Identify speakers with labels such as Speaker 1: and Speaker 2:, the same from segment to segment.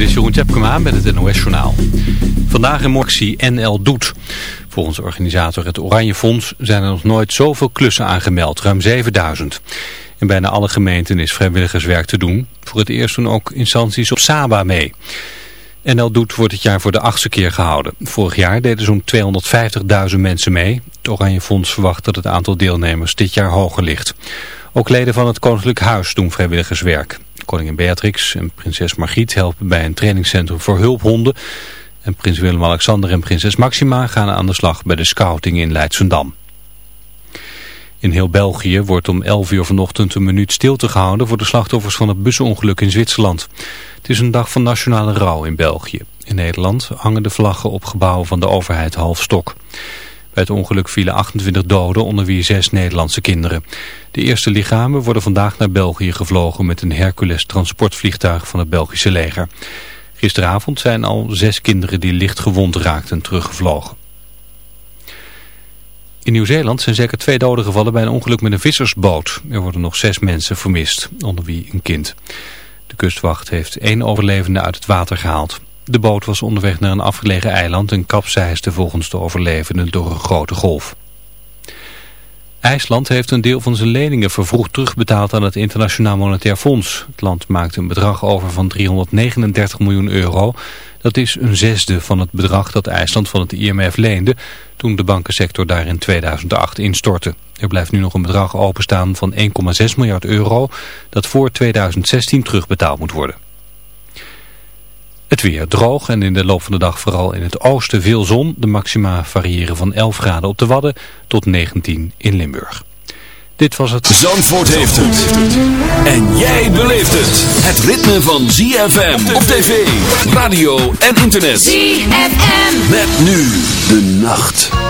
Speaker 1: dit is Jeroen Tjepkema met het NOS Journaal. Vandaag in Morxie NL Doet. Volgens organisator het Oranje Fonds zijn er nog nooit zoveel klussen aangemeld, ruim 7000. In bijna alle gemeenten is vrijwilligerswerk te doen. Voor het eerst doen ook instanties op Saba mee. NL Doet wordt dit jaar voor de achtste keer gehouden. Vorig jaar deden zo'n 250.000 mensen mee. Het Oranje Fonds verwacht dat het aantal deelnemers dit jaar hoger ligt. Ook leden van het Koninklijk Huis doen vrijwilligerswerk. Koningin Beatrix en prinses Margriet helpen bij een trainingscentrum voor hulphonden. En prins Willem-Alexander en prinses Maxima gaan aan de slag bij de scouting in Leidsendam. In heel België wordt om 11 uur vanochtend een minuut stilte gehouden voor de slachtoffers van het busongeluk in Zwitserland. Het is een dag van nationale rouw in België. In Nederland hangen de vlaggen op gebouwen van de overheid half stok. Bij het ongeluk vielen 28 doden, onder wie zes Nederlandse kinderen. De eerste lichamen worden vandaag naar België gevlogen met een Hercules transportvliegtuig van het Belgische leger. Gisteravond zijn al zes kinderen die licht gewond raakten teruggevlogen. In Nieuw-Zeeland zijn zeker twee doden gevallen bij een ongeluk met een vissersboot. Er worden nog zes mensen vermist, onder wie een kind. De kustwacht heeft één overlevende uit het water gehaald. De boot was onderweg naar een afgelegen eiland en kapseisde volgens de overlevenden door een grote golf. IJsland heeft een deel van zijn leningen vervroegd terugbetaald aan het Internationaal Monetair Fonds. Het land maakte een bedrag over van 339 miljoen euro. Dat is een zesde van het bedrag dat IJsland van het IMF leende toen de bankensector daar in 2008 instortte. Er blijft nu nog een bedrag openstaan van 1,6 miljard euro dat voor 2016 terugbetaald moet worden. Het weer droog en in de loop van de dag vooral in het oosten veel zon. De maxima variëren van 11 graden op de Wadden tot 19 in Limburg. Dit was het...
Speaker 2: Zandvoort heeft het. En jij beleeft het. Het ritme van ZFM op tv, radio en internet.
Speaker 3: ZFM.
Speaker 2: Met nu de nacht.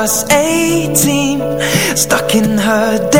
Speaker 3: was 18 Stuck in her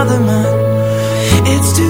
Speaker 3: another man. It's too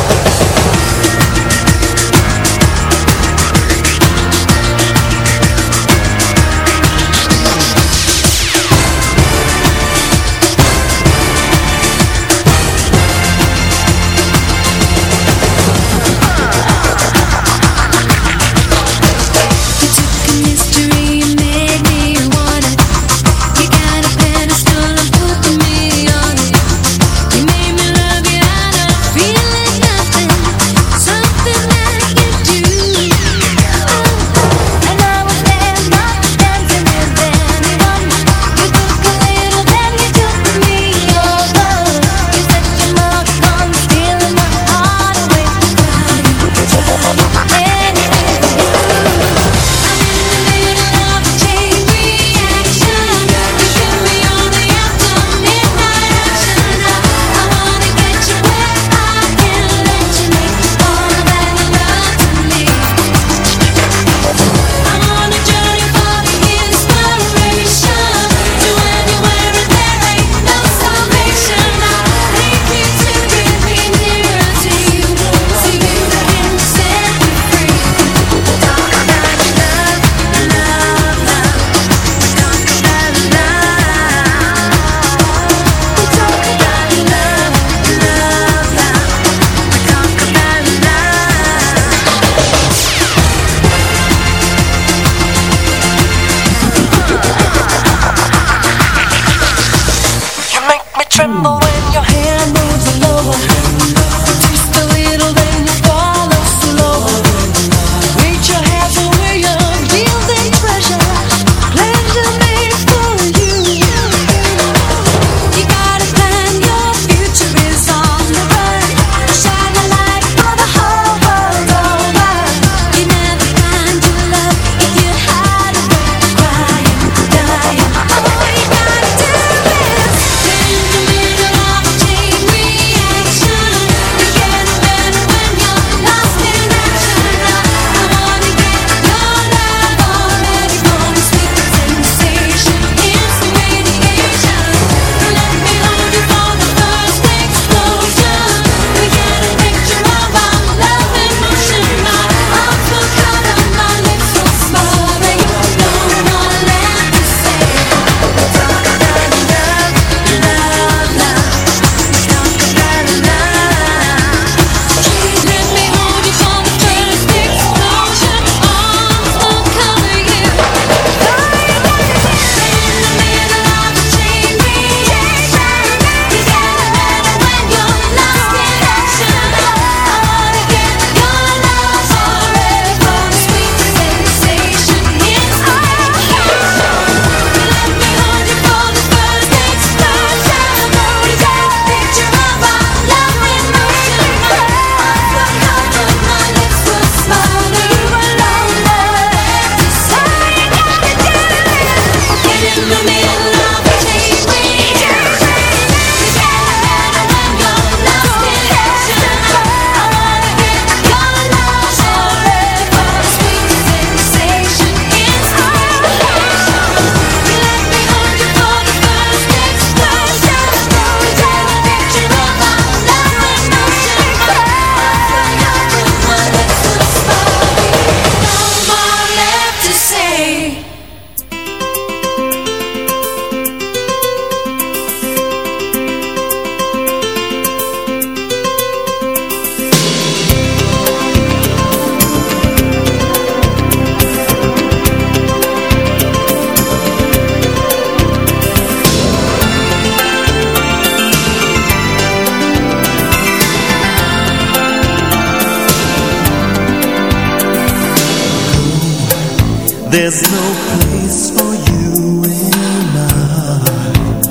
Speaker 4: There's no place for you in mine.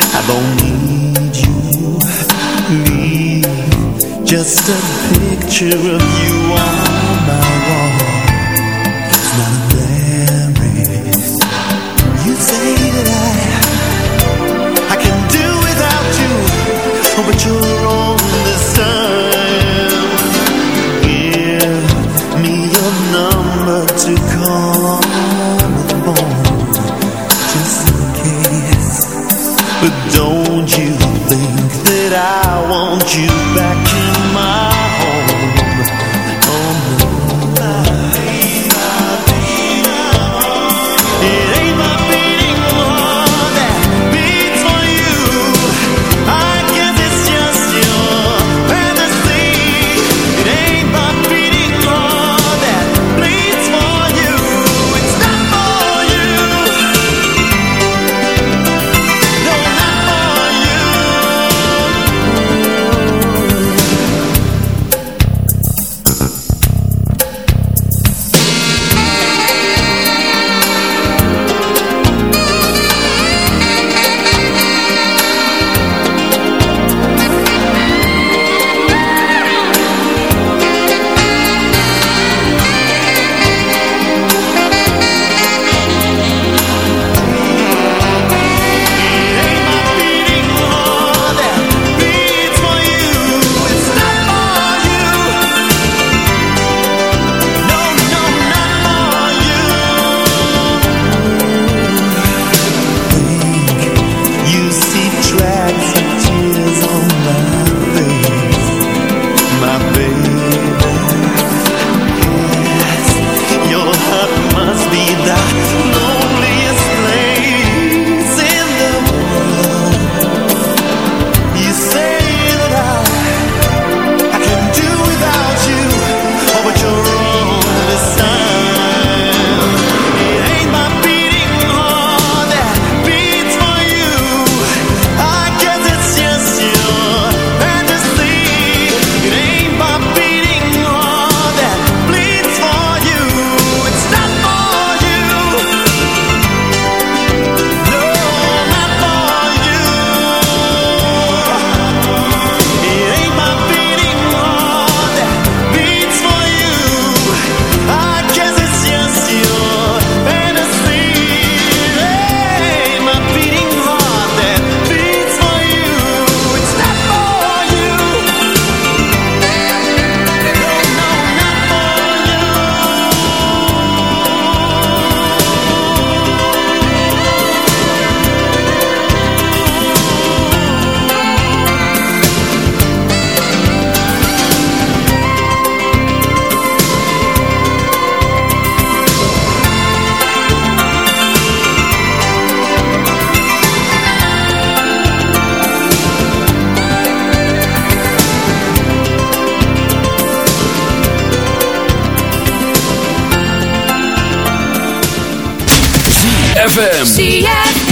Speaker 4: I don't need you. Leave just a picture of you.
Speaker 5: ZFM.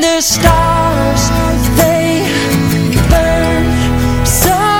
Speaker 6: the stars They burn Some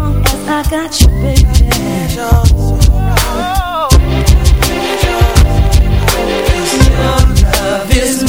Speaker 7: Ik got you, baby.
Speaker 8: Love is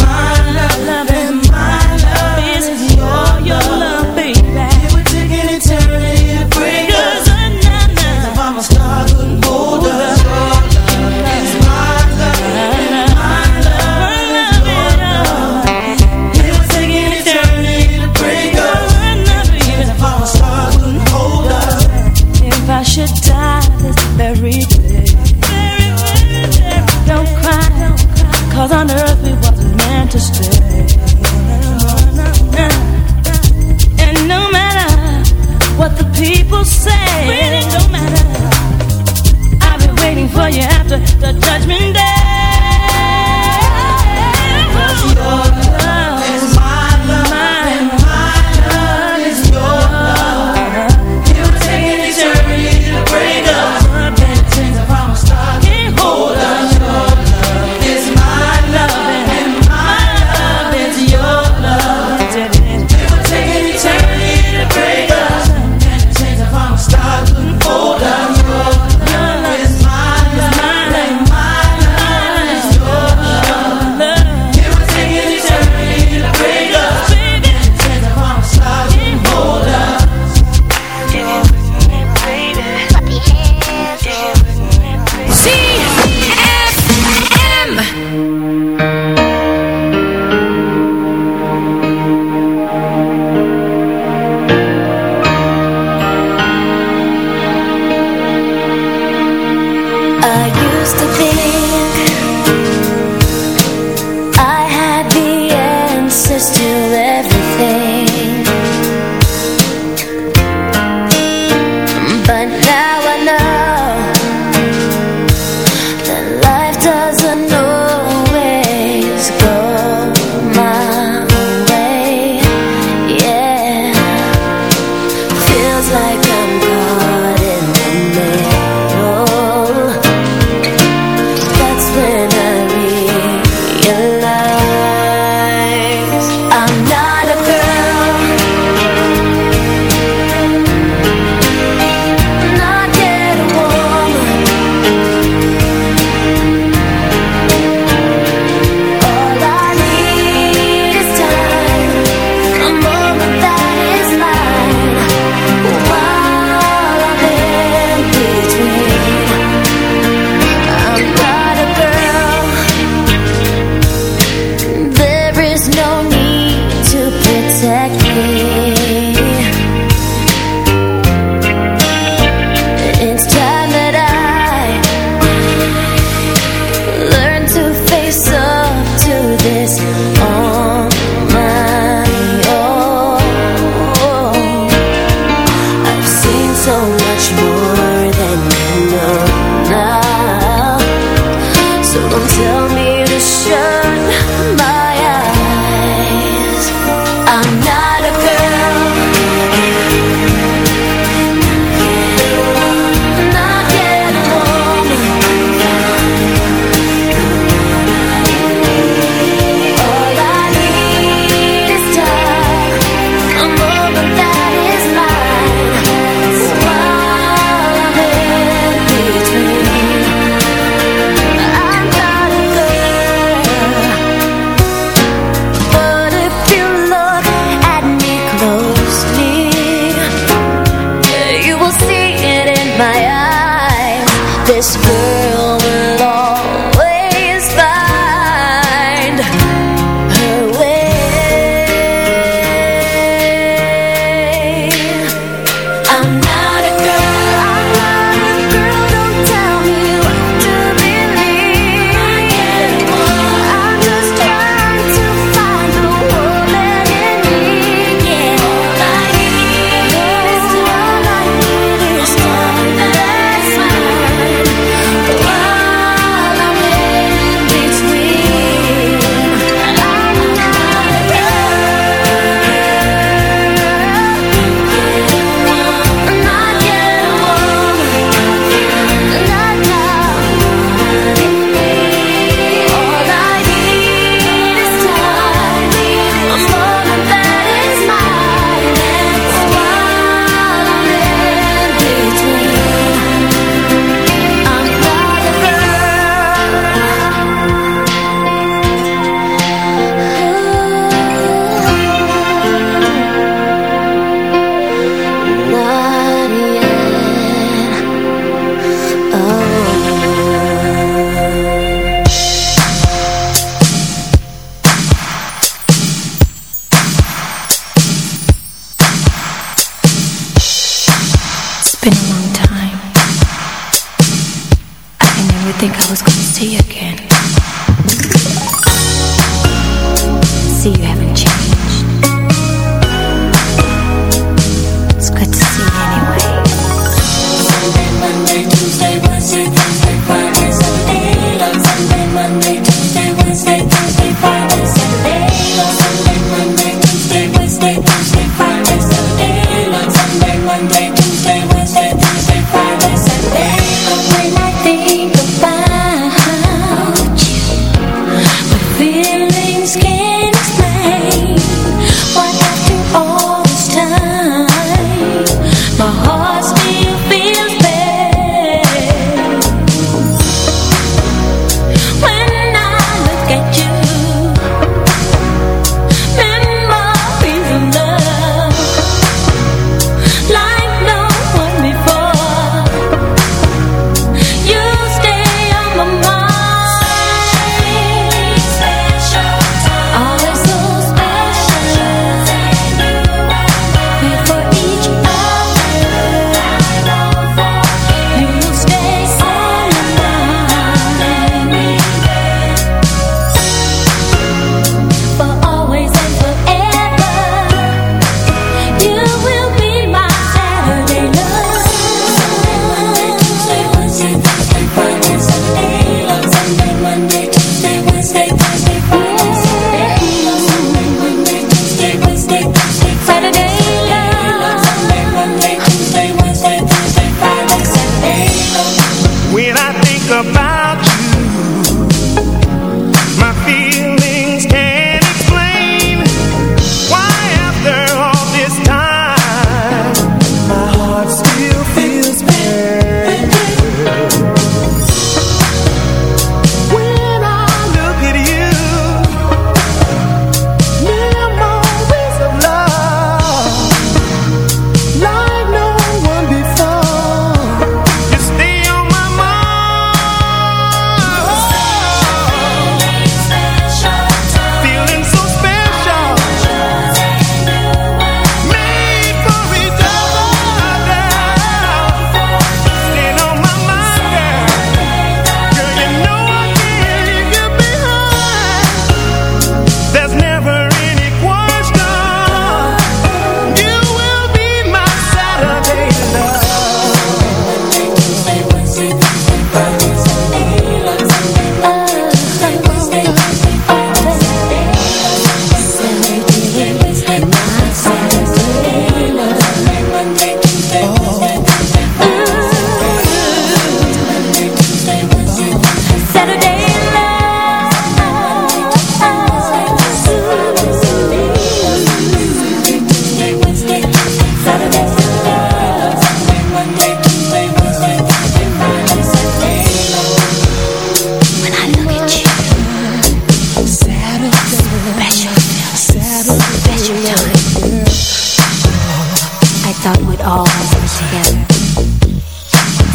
Speaker 9: always.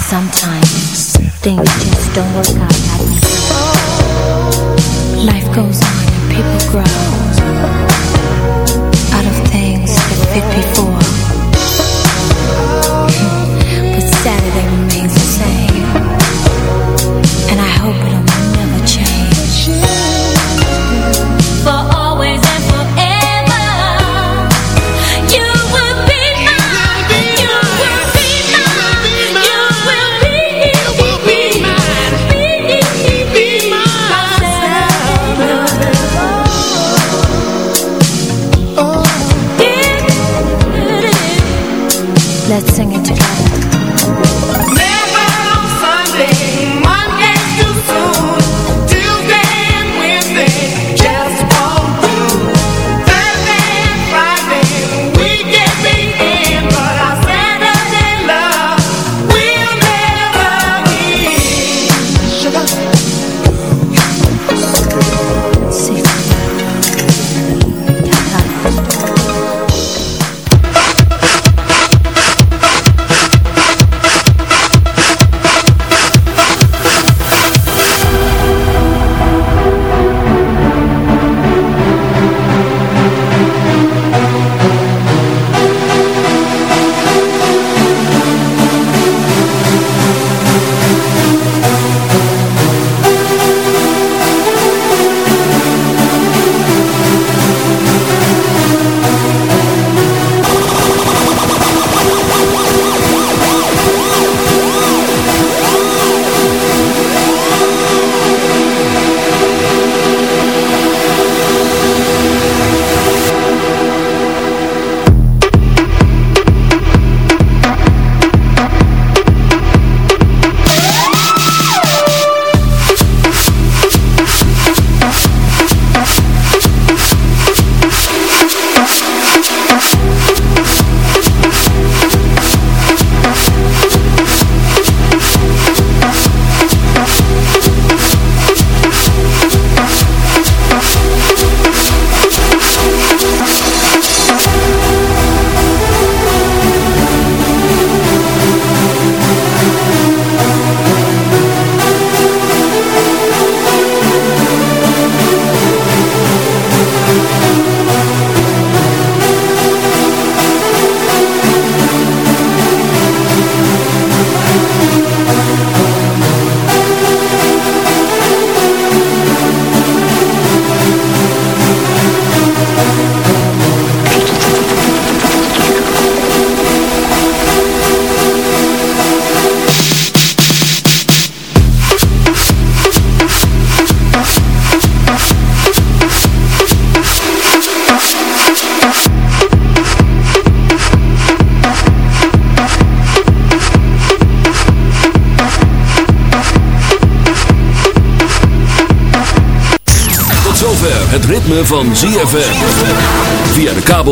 Speaker 2: Sometimes things just don't work